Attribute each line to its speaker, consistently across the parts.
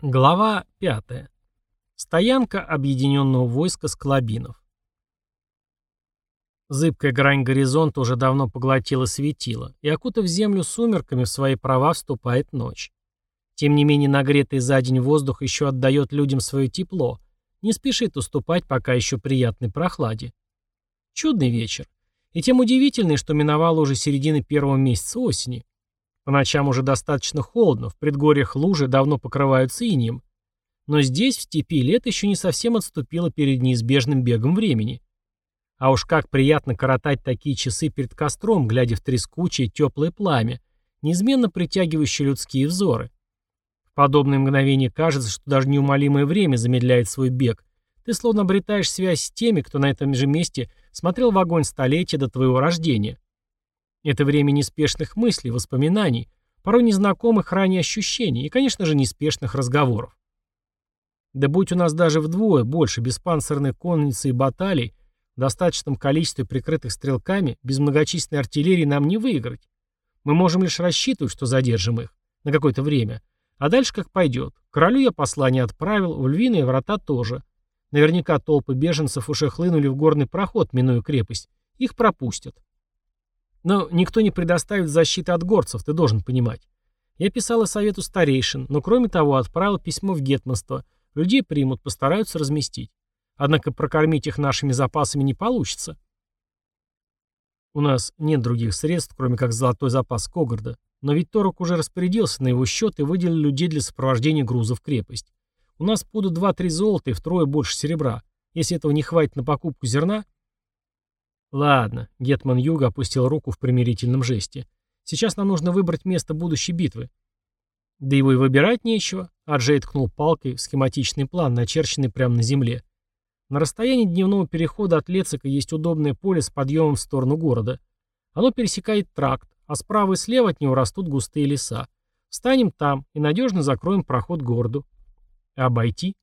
Speaker 1: Глава 5. Стоянка объединенного войска Склобинов. Зыбкая грань горизонта уже давно поглотила светило, и, окутав землю сумерками, в свои права вступает ночь. Тем не менее, нагретый за день воздух еще отдает людям свое тепло, не спешит уступать пока еще приятной прохладе. Чудный вечер. И тем удивительный, что миновало уже середины первого месяца осени. По ночам уже достаточно холодно, в предгорьях лужи давно покрываются инеем. Но здесь, в степи, лето еще не совсем отступило перед неизбежным бегом времени. А уж как приятно коротать такие часы перед костром, глядя в трескучее теплое пламя, неизменно притягивающее людские взоры. В подобные мгновения кажется, что даже неумолимое время замедляет свой бег. Ты словно обретаешь связь с теми, кто на этом же месте смотрел в огонь столетия до твоего рождения. Это время неспешных мыслей, воспоминаний, порой незнакомых ранее ощущений и, конечно же, неспешных разговоров. Да будь у нас даже вдвое больше беспанцирной конницы и баталий, в достаточном количестве прикрытых стрелками, без многочисленной артиллерии нам не выиграть. Мы можем лишь рассчитывать, что задержим их на какое-то время. А дальше как пойдет. Королю я послание отправил, в львиные врата тоже. Наверняка толпы беженцев уже хлынули в горный проход, минуя крепость. Их пропустят. Но никто не предоставит защиты от горцев, ты должен понимать. Я писал и совету старейшин, но кроме того отправил письмо в гетманство. Людей примут, постараются разместить. Однако прокормить их нашими запасами не получится. У нас нет других средств, кроме как золотой запас Когарда. Но ведь Торок уже распорядился на его счет и выделил людей для сопровождения груза в крепость. У нас будут 2-3 золота и втрое больше серебра. Если этого не хватит на покупку зерна, «Ладно», — Гетман Юга опустил руку в примирительном жесте. «Сейчас нам нужно выбрать место будущей битвы». «Да его и выбирать нечего», — Аджей ткнул палкой в схематичный план, начерченный прямо на земле. На расстоянии дневного перехода от Лецика есть удобное поле с подъемом в сторону города. Оно пересекает тракт, а справа и слева от него растут густые леса. Встанем там и надежно закроем проход городу. Обойти?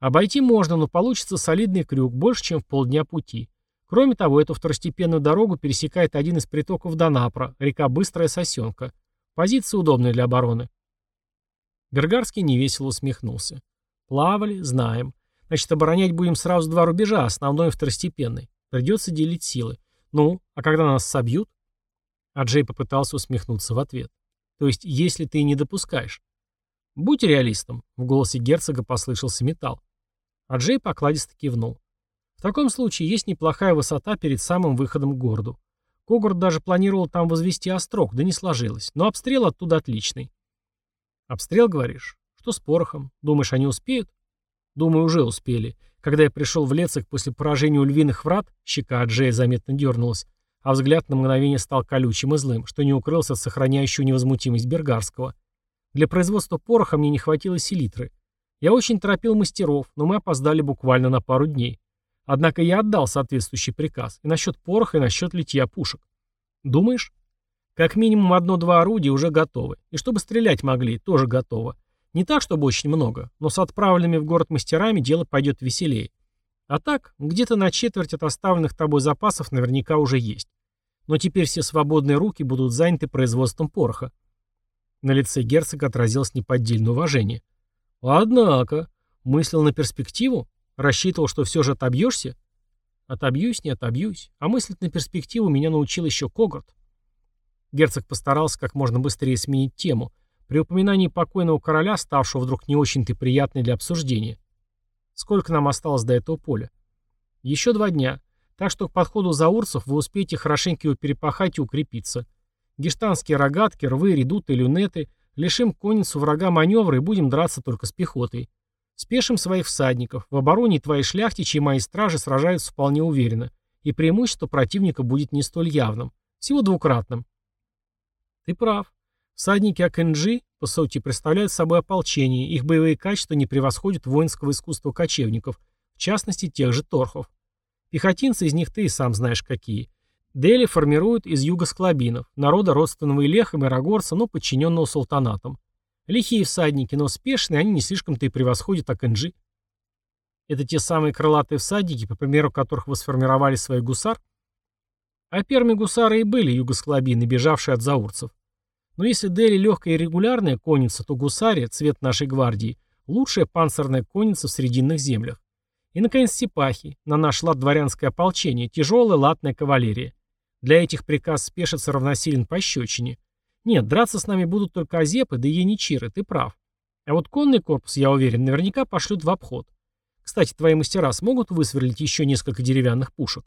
Speaker 1: Обойти можно, но получится солидный крюк, больше, чем в полдня пути. Кроме того, эту второстепенную дорогу пересекает один из притоков Донапра, река Быстрая Сосенка. Позиция удобная для обороны. Бергарский невесело усмехнулся. Плавали, знаем. Значит, оборонять будем сразу два рубежа, основной и второстепенный. Придется делить силы. Ну, а когда нас собьют? Аджей попытался усмехнуться в ответ. То есть, если ты не допускаешь. Будь реалистом, в голосе герцога послышался металл. Аджей покладисто кивнул. Таком случае есть неплохая высота перед самым выходом к городу. Когорт даже планировал там возвести острог, да не сложилось. Но обстрел оттуда отличный. Обстрел, говоришь? Что с порохом? Думаешь, они успеют? Думаю, уже успели. Когда я пришел в Лецик после поражения у львиных врат, щека Аджея заметно дернулась, а взгляд на мгновение стал колючим и злым, что не укрылся от сохраняющего невозмутимость Бергарского. Для производства пороха мне не хватило селитры. Я очень торопил мастеров, но мы опоздали буквально на пару дней. Однако я отдал соответствующий приказ и насчет пороха, и насчет литья пушек. Думаешь? Как минимум одно-два орудия уже готовы. И чтобы стрелять могли, тоже готово. Не так, чтобы очень много, но с отправленными в город мастерами дело пойдет веселее. А так, где-то на четверть от оставленных тобой запасов наверняка уже есть. Но теперь все свободные руки будут заняты производством пороха. На лице герцога отразилось неподдельное уважение. Однако, мыслил на перспективу? Рассчитывал, что все же отобьешься? Отобьюсь, не отобьюсь. А мыслить на перспективу меня научил еще Когарт. Герцог постарался как можно быстрее сменить тему, при упоминании покойного короля, ставшего вдруг не очень-то приятной для обсуждения. Сколько нам осталось до этого поля? Еще два дня. Так что к подходу заурцев вы успеете хорошенько его перепахать и укрепиться. Гештанские рогатки, рвы, редуты, люнеты. Лишим конницу врага маневра и будем драться только с пехотой. Спешим своих всадников. В обороне твои шляхтичи и мои стражи сражаются вполне уверенно. И преимущество противника будет не столь явным. Всего двукратным. Ты прав. Всадники Акэнджи, по сути, представляют собой ополчение. Их боевые качества не превосходят воинского искусства кочевников, в частности, тех же торхов. Пехотинцы из них ты и сам знаешь какие. Дели формируют из югосклабинов, народа родственного Илехам и Рагорца, но подчиненного султанатам. Лихие всадники, но спешные, они не слишком-то и превосходят Акэнджи. Это те самые крылатые всадники, по примеру которых вы сформировали свои гусар? А первыми гусары и были югосклабины, бежавшие от заурцев. Но если Дели легкая и регулярная конница, то гусария, цвет нашей гвардии, Лучшая панцирная конница в Срединных землях. И, наконец, сипахи. На наш лад дворянское ополчение, тяжелая латная кавалерия. Для этих приказ спешиться равносилен пощечине. Нет, драться с нами будут только азепы, да и яничиры, ты прав. А вот конный корпус, я уверен, наверняка пошлют в обход. Кстати, твои мастера смогут высверлить еще несколько деревянных пушек?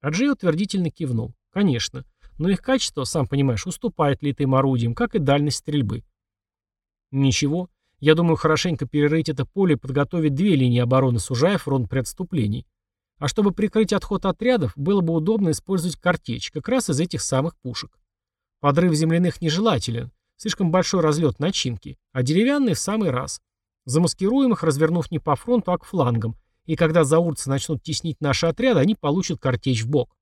Speaker 1: Аджей утвердительно кивнул. Конечно. Но их качество, сам понимаешь, уступает литым орудиям, как и дальность стрельбы. Ничего. Я думаю, хорошенько перерыть это поле и подготовить две линии обороны, сужая фронт при отступлении. А чтобы прикрыть отход отрядов, было бы удобно использовать картечь, как раз из этих самых пушек. Подрыв земляных нежелателен, слишком большой разлет начинки, а деревянные в самый раз. Замаскируем их, развернув не по фронту, а к флангам, и когда заурцы начнут теснить наши отряды, они получат картечь в бок.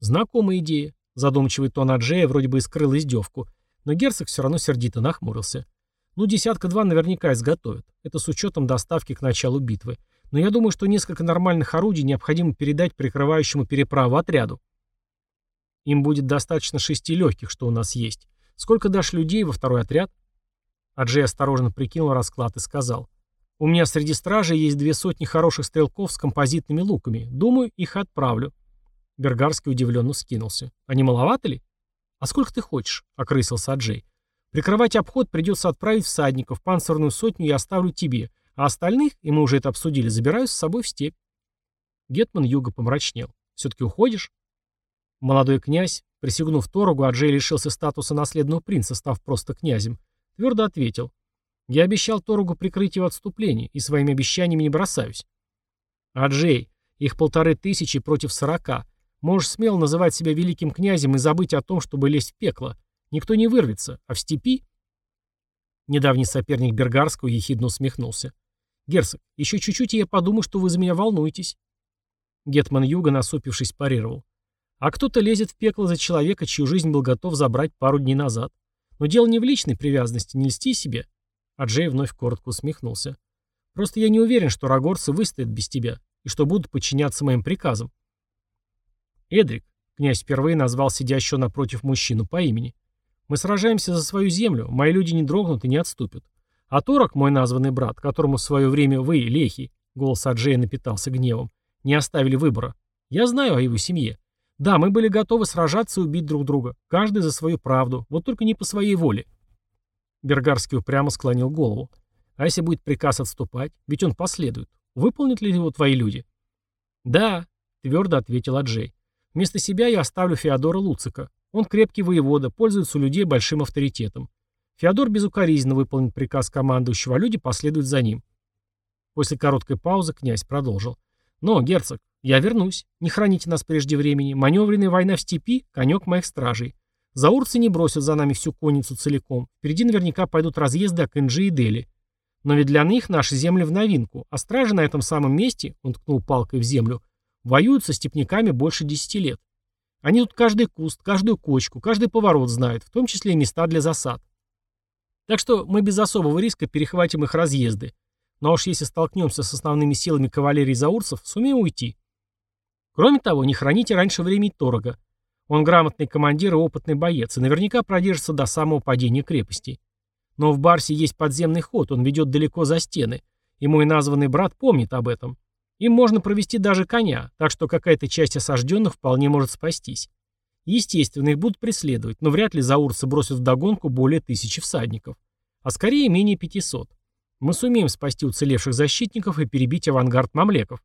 Speaker 1: Знакомая идея. Задумчивый тон Аджея вроде бы и скрыл издевку, но герцог все равно сердито нахмурился. Ну, десятка-два наверняка изготовят. Это с учетом доставки к началу битвы. Но я думаю, что несколько нормальных орудий необходимо передать прикрывающему переправу отряду. Им будет достаточно шести легких, что у нас есть. Сколько дашь людей во второй отряд? Аджей осторожно прикинул расклад и сказал. У меня среди стражей есть две сотни хороших стрелков с композитными луками. Думаю, их отправлю. Бергарский удивленно скинулся. Не маловато ли? А сколько ты хочешь? Окрысился Аджей. Прикрывать обход придется отправить всадников, панцирную сотню я оставлю тебе, а остальных, и мы уже это обсудили, забираю с собой в степь. Гетман Юга помрачнел. Все-таки уходишь? Молодой князь, присягнув Торогу, Аджей лишился статуса наследного принца, став просто князем, твердо ответил. Я обещал Торогу прикрыть его отступление, и своими обещаниями не бросаюсь. Аджей, их полторы тысячи против сорока. Можешь смело называть себя великим князем и забыть о том, чтобы лезть в пекло. Никто не вырвется, а в степи... Недавний соперник Бергарского ехидно усмехнулся. «Герцог, еще чуть-чуть, и я подумаю, что вы за меня волнуетесь». Гетман Юга, насупившись, парировал. «А кто-то лезет в пекло за человека, чью жизнь был готов забрать пару дней назад. Но дело не в личной привязанности, не льсти себе». А Джей вновь коротко усмехнулся. «Просто я не уверен, что рогорцы выстоят без тебя, и что будут подчиняться моим приказам». «Эдрик», — князь впервые назвал сидящего напротив мужчину по имени, мы сражаемся за свою землю, мои люди не дрогнут и не отступят. А Торок, мой названный брат, которому в свое время вы, лехи, голос Аджея напитался гневом, не оставили выбора. Я знаю о его семье. Да, мы были готовы сражаться и убить друг друга, каждый за свою правду, вот только не по своей воле. Бергарский упрямо склонил голову. А если будет приказ отступать? Ведь он последует. Выполнят ли его твои люди? Да, твердо ответил Аджей. Вместо себя я оставлю Феодора Луцика. Он крепкий воевода, пользуется у людей большим авторитетом. Феодор безукоризненно выполнит приказ командующего, а люди последуют за ним. После короткой паузы князь продолжил. «Но, герцог, я вернусь. Не храните нас прежде времени. Маневренная война в степи — конек моих стражей. Заурцы не бросят за нами всю конницу целиком. Впереди наверняка пойдут разъезды Акэнджи и Дели. Но ведь для них наши земли в новинку, а стражи на этом самом месте, он ткнул палкой в землю, воюют со степняками больше десяти лет. Они тут каждый куст, каждую кочку, каждый поворот знают, в том числе и места для засад. Так что мы без особого риска перехватим их разъезды. Но уж если столкнемся с основными силами кавалерии заурцев, сумеем уйти. Кроме того, не храните раньше времени Торога. Он грамотный командир и опытный боец, и наверняка продержится до самого падения крепости. Но в Барсе есть подземный ход, он ведет далеко за стены, и мой названный брат помнит об этом. Им можно провести даже коня, так что какая-то часть осажденных вполне может спастись. Естественно, их будут преследовать, но вряд ли заурцы бросят вдогонку более тысячи всадников. А скорее менее 500. Мы сумеем спасти уцелевших защитников и перебить авангард мамлеков.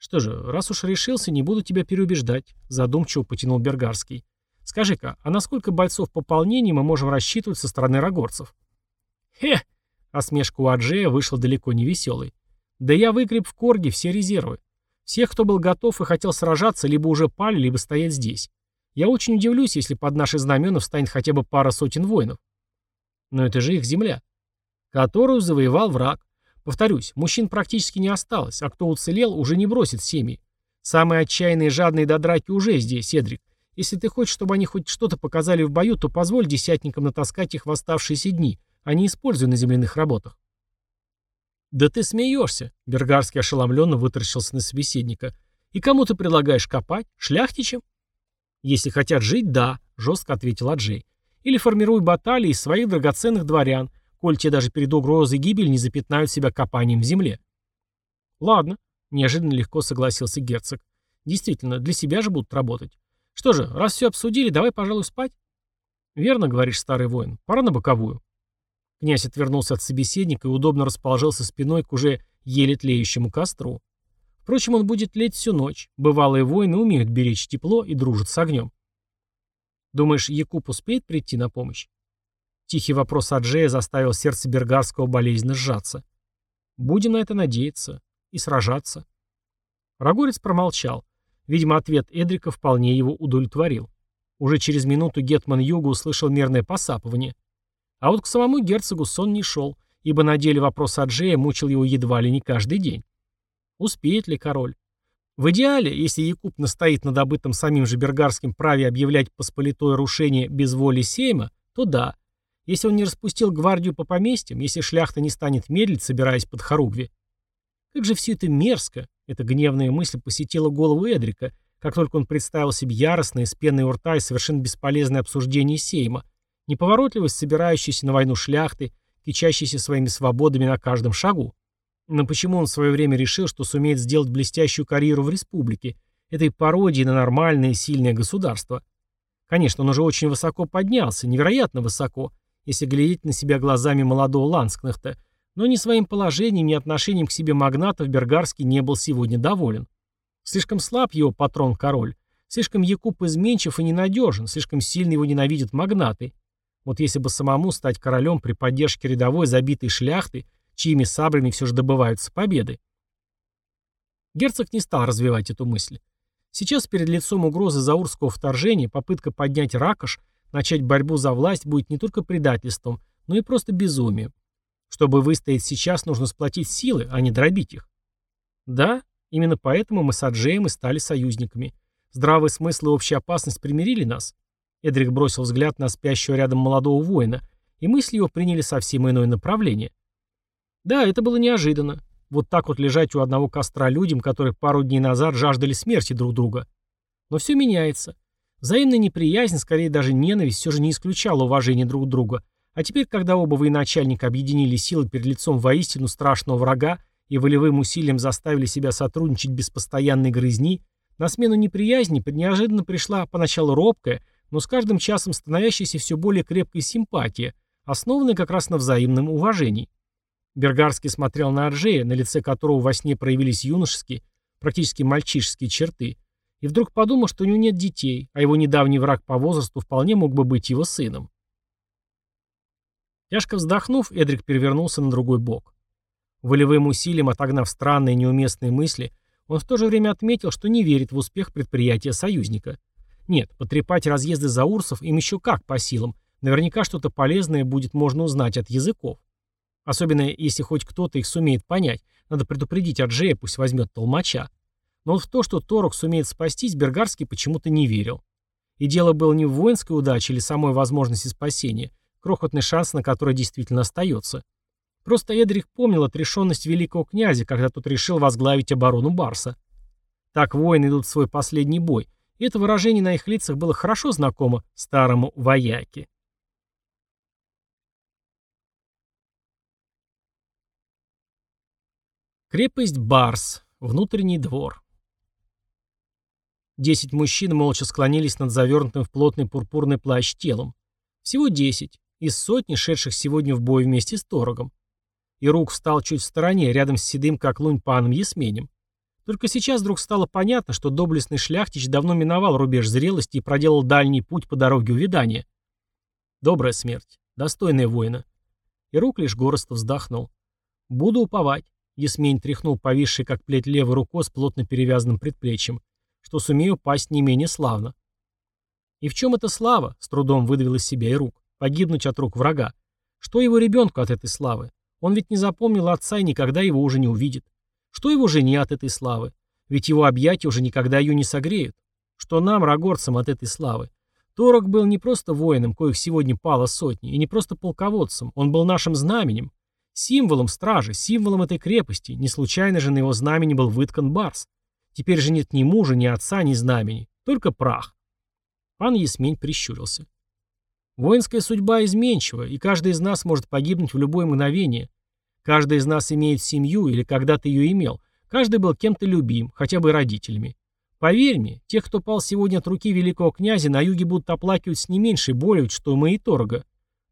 Speaker 1: Что же, раз уж решился, не буду тебя переубеждать, задумчиво потянул Бергарский. Скажи-ка, а на сколько бойцов пополнения мы можем рассчитывать со стороны рогорцев? Хе! Осмешка у Аджея вышла далеко не веселой. Да я выгреб в Корге все резервы. Всех, кто был готов и хотел сражаться, либо уже пали, либо стоять здесь. Я очень удивлюсь, если под наши знамена встанет хотя бы пара сотен воинов. Но это же их земля, которую завоевал враг. Повторюсь, мужчин практически не осталось, а кто уцелел, уже не бросит семьи. Самые отчаянные и жадные до драки уже здесь, Седрик. Если ты хочешь, чтобы они хоть что-то показали в бою, то позволь десятникам натаскать их в оставшиеся дни, а не используй на земляных работах. «Да ты смеешься!» — Бергарский ошеломленно вытаращился на собеседника. «И кому ты предлагаешь копать? Шляхтичем?» «Если хотят жить, да», — жестко ответил Аджей. «Или формируй баталии из своих драгоценных дворян. Коль те даже перед угрозой гибели не запятнают себя копанием в земле. Ладно, неожиданно легко согласился герцог. Действительно, для себя же будут работать. Что же, раз все обсудили, давай, пожалуй, спать. Верно, говоришь, старый воин, пора на боковую. Князь отвернулся от собеседника и удобно расположился спиной к уже еле тлеющему костру. Впрочем, он будет леть всю ночь. Бывалые воины умеют беречь тепло и дружат с огнем. Думаешь, Якуб успеет прийти на помощь? Тихий вопрос Аджея заставил сердце Бергарского болезненно сжаться. Будем на это надеяться. И сражаться. Рагорец промолчал. Видимо, ответ Эдрика вполне его удовлетворил. Уже через минуту Гетман Юга услышал мерное посапывание. А вот к самому герцогу сон не шел, ибо на деле вопрос Аджея мучил его едва ли не каждый день. Успеет ли король? В идеале, если Якуб настоит на добытом самим же бергарским праве объявлять посполитое рушение без воли Сейма, то да. Если он не распустил гвардию по поместьям, если шляхта не станет медлить, собираясь под Харугви. Как же все это мерзко! Эта гневная мысль посетила голову Эдрика, как только он представил себе яростное, с пеной у рта и совершенно бесполезное обсуждение Сейма, неповоротливость собирающейся на войну шляхты, кичащейся своими свободами на каждом шагу. Но почему он в свое время решил, что сумеет сделать блестящую карьеру в республике, этой пародии на нормальное и сильное государство? Конечно, он уже очень высоко поднялся, невероятно высоко, если глядеть на себя глазами молодого Ланскнахта, но ни своим положением, ни отношением к себе магнатов Бергарский не был сегодня доволен. Слишком слаб его патрон-король, слишком Якуб изменчив и ненадежен, слишком сильно его ненавидят магнаты. Вот если бы самому стать королем при поддержке рядовой забитой шляхты, чьими саблями все же добываются победы. Герцог не стал развивать эту мысль. Сейчас перед лицом угрозы заурского вторжения попытка поднять ракош, начать борьбу за власть будет не только предательством, но и просто безумием. Чтобы выстоять сейчас, нужно сплотить силы, а не дробить их. Да, именно поэтому мы с Аджеем и стали союзниками. Здравый смысл и общая опасность примирили нас. Эдрик бросил взгляд на спящего рядом молодого воина, и мысли его приняли совсем иное направление. Да, это было неожиданно. Вот так вот лежать у одного костра людям, которые пару дней назад жаждали смерти друг друга. Но все меняется. Взаимная неприязнь, скорее даже ненависть, все же не исключала уважения друг друга. А теперь, когда оба военачальника объединили силы перед лицом воистину страшного врага и волевым усилием заставили себя сотрудничать без постоянной грызни, на смену неприязни неожиданно пришла поначалу робкая, но с каждым часом становящаяся все более крепкой симпатия, основанная как раз на взаимном уважении. Бергарский смотрел на Аржея, на лице которого во сне проявились юношеские, практически мальчишеские черты, и вдруг подумал, что у него нет детей, а его недавний враг по возрасту вполне мог бы быть его сыном. Тяжко вздохнув, Эдрик перевернулся на другой бок. Волевым усилием отогнав странные неуместные мысли, он в то же время отметил, что не верит в успех предприятия союзника. Нет, потрепать разъезды заурсов им еще как по силам, наверняка что-то полезное будет можно узнать от языков. Особенно, если хоть кто-то их сумеет понять. Надо предупредить Аджея, пусть возьмет толмача. Но вот в то, что Торок сумеет спастись, Бергарский почему-то не верил. И дело было не в воинской удаче или самой возможности спасения, крохотный шанс на который действительно остается. Просто Эдрик помнил отрешенность великого князя, когда тот решил возглавить оборону Барса. Так воины идут в свой последний бой, и это выражение на их лицах было хорошо знакомо старому вояке. Крепость Барс. Внутренний двор. Десять мужчин молча склонились над завернутым в плотный пурпурный плащ телом. Всего десять, из сотни, шедших сегодня в бой вместе с Торогом. И рук встал чуть в стороне, рядом с седым, как лунь, паном Есменем. Только сейчас вдруг стало понятно, что доблестный шляхтич давно миновал рубеж зрелости и проделал дальний путь по дороге увядания. Добрая смерть, достойная воина. И рук лишь горестно вздохнул. Буду уповать. Есмень тряхнул повисший, как плеть левой рукой с плотно перевязанным предплечьем, что сумею пасть не менее славно. И в чем эта слава? С трудом выдавил из себя и рук. Погибнуть от рук врага. Что его ребенку от этой славы? Он ведь не запомнил отца и никогда его уже не увидит. Что его жене от этой славы? Ведь его объятия уже никогда ее не согреют. Что нам, рогорцам, от этой славы? Торок был не просто воином, коих сегодня пало сотни, и не просто полководцем, он был нашим знаменем, Символом стражи, символом этой крепости. Не случайно же на его знамени был выткан барс. Теперь же нет ни мужа, ни отца, ни знамени. Только прах. Пан Ясмень прищурился. Воинская судьба изменчива, и каждый из нас может погибнуть в любое мгновение. Каждый из нас имеет семью или когда-то ее имел. Каждый был кем-то любим, хотя бы родителями. Поверь мне, тех, кто пал сегодня от руки великого князя, на юге будут оплакивать с не меньшей болью, что мы и Торга.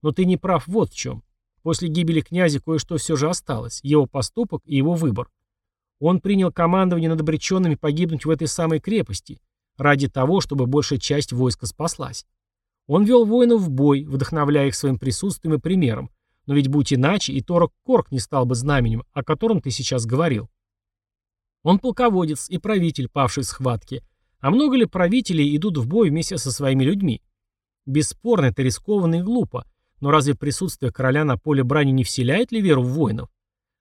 Speaker 1: Но ты не прав вот в чем. После гибели князя кое-что все же осталось, его поступок и его выбор. Он принял командование над обреченными погибнуть в этой самой крепости, ради того, чтобы большая часть войска спаслась. Он вел воинов в бой, вдохновляя их своим присутствием и примером, но ведь будь иначе, и Торок Корк не стал бы знаменем, о котором ты сейчас говорил. Он полководец и правитель, павший в схватке. А много ли правителей идут в бой вместе со своими людьми? Бесспорно, это рискованно и глупо, но разве присутствие короля на поле брани не вселяет ли веру в воинов?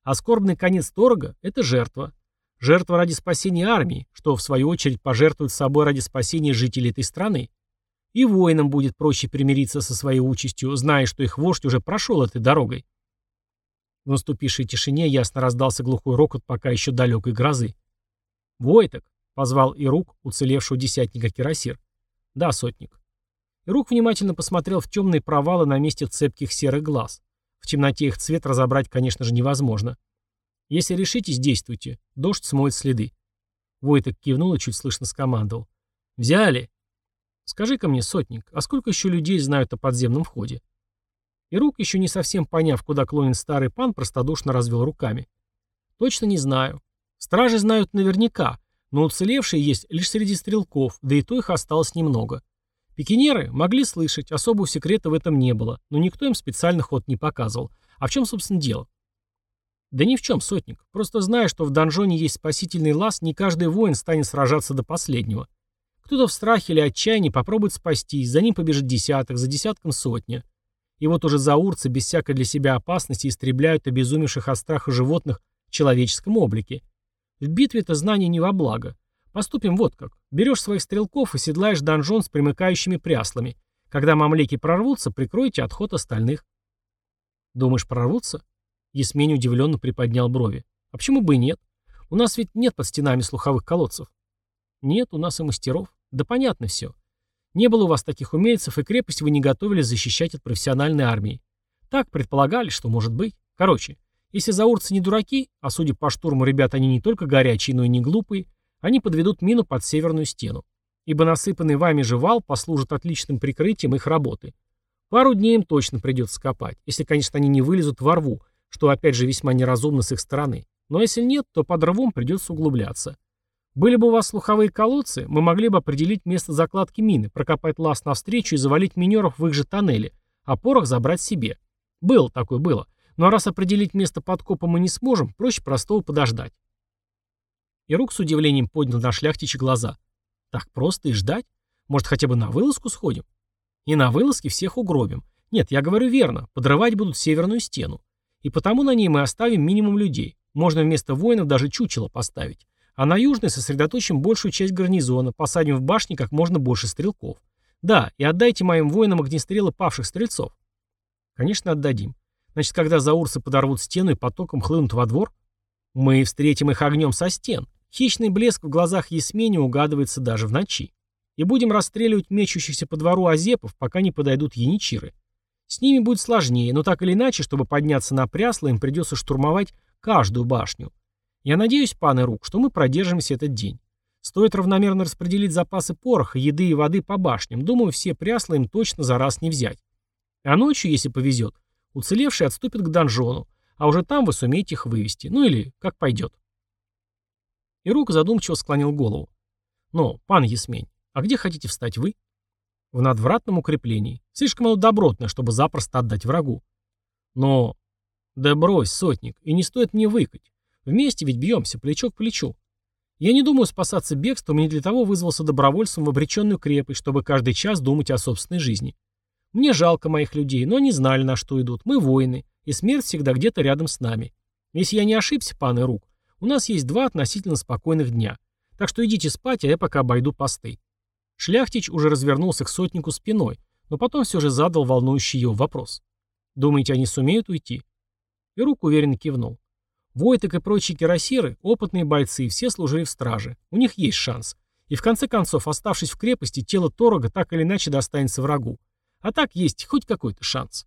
Speaker 1: А скорбный конец Торга – это жертва. Жертва ради спасения армии, что в свою очередь пожертвует собой ради спасения жителей этой страны. И воинам будет проще примириться со своей участью, зная, что их вождь уже прошел этой дорогой. В наступившей тишине ясно раздался глухой рокот пока еще далекой грозы. «Войток!» — позвал Ирук, уцелевшего десятника Кирасир. «Да, сотник». Ирук внимательно посмотрел в темные провалы на месте цепких серых глаз. В темноте их цвет разобрать, конечно же, невозможно. Если решитесь, действуйте. Дождь смоет следы. Войтек кивнул и чуть слышно скомандовал. «Взяли!» «Скажи-ка мне, сотник, а сколько еще людей знают о подземном входе?» И рук, еще не совсем поняв, куда клонит старый пан, простодушно развел руками. «Точно не знаю. Стражи знают наверняка, но уцелевшие есть лишь среди стрелков, да и то их осталось немного. Пикинеры могли слышать, особого секрета в этом не было, но никто им специально ход не показывал. А в чем, собственно, дело? Да ни в чем, сотник. Просто зная, что в донжоне есть спасительный лаз, не каждый воин станет сражаться до последнего. Кто-то в страхе или отчаянии попробует спастись, за ним побежит десяток, за десятком сотня. И вот уже заурцы без всякой для себя опасности истребляют обезумевших от страха животных в человеческом облике. В битве это знание не во благо. Поступим вот как. Берешь своих стрелков и седлаешь донжон с примыкающими пряслами. Когда мамлеки прорвутся, прикройте отход остальных. Думаешь, прорвутся? Есмень удивленно приподнял брови. А почему бы и нет? У нас ведь нет под стенами слуховых колодцев. Нет, у нас и мастеров. Да понятно все. Не было у вас таких умельцев, и крепость вы не готовили защищать от профессиональной армии. Так предполагали, что может быть. Короче, если заурцы не дураки, а судя по штурму ребят они не только горячие, но и не глупые, они подведут мину под северную стену. Ибо насыпанный вами же вал послужит отличным прикрытием их работы. Пару дней им точно придется копать, если, конечно, они не вылезут во рву, что опять же весьма неразумно с их стороны. Но если нет, то под рвом придется углубляться. Были бы у вас слуховые колодцы, мы могли бы определить место закладки мины, прокопать лаз навстречу и завалить минеров в их же тоннеле, а порох забрать себе. Было такое, было. Но раз определить место подкопа мы не сможем, проще простого подождать. И рук с удивлением поднял на шляхтичи глаза. Так просто и ждать? Может, хотя бы на вылазку сходим? И на вылазке всех угробим. Нет, я говорю верно, подрывать будут северную стену. И потому на ней мы оставим минимум людей. Можно вместо воинов даже чучело поставить. А на южной сосредоточим большую часть гарнизона, посадим в башни как можно больше стрелков. Да, и отдайте моим воинам огнестрелы павших стрельцов. Конечно, отдадим. Значит, когда заурсы подорвут стену и потоком хлынут во двор, мы встретим их огнем со стен. Хищный блеск в глазах Есмени угадывается даже в ночи. И будем расстреливать мечущихся по двору азепов, пока не подойдут яничиры. С ними будет сложнее, но так или иначе, чтобы подняться на прясло, им придется штурмовать каждую башню. Я надеюсь, пан Ирук, что мы продержимся этот день. Стоит равномерно распределить запасы пороха, еды и воды по башням. Думаю, все прясла им точно за раз не взять. А ночью, если повезет, уцелевшие отступят к донжону, а уже там вы сумеете их вывести. Ну или как пойдет. Ирук задумчиво склонил голову. «Но, пан Ясмень, а где хотите встать вы?» «В надвратном укреплении. Слишком оно добротное, чтобы запросто отдать врагу». «Но...» «Да брось, сотник, и не стоит мне выкать. Вместе ведь бьемся, плечо к плечу. Я не думаю спасаться бегством и не для того вызвался добровольцем в обреченную крепость, чтобы каждый час думать о собственной жизни. Мне жалко моих людей, но они знали, на что идут. Мы воины, и смерть всегда где-то рядом с нами. Если я не ошибся, пан Ирук, у нас есть два относительно спокойных дня. Так что идите спать, а я пока обойду посты». Шляхтич уже развернулся к сотнику спиной, но потом все же задал волнующий его вопрос. «Думаете, они сумеют уйти?» И рук уверенно кивнул. Войтек и прочие кирасиры – опытные бойцы, все служили в страже. У них есть шанс. И в конце концов, оставшись в крепости, тело Торога так или иначе достанется врагу. А так есть хоть какой-то шанс.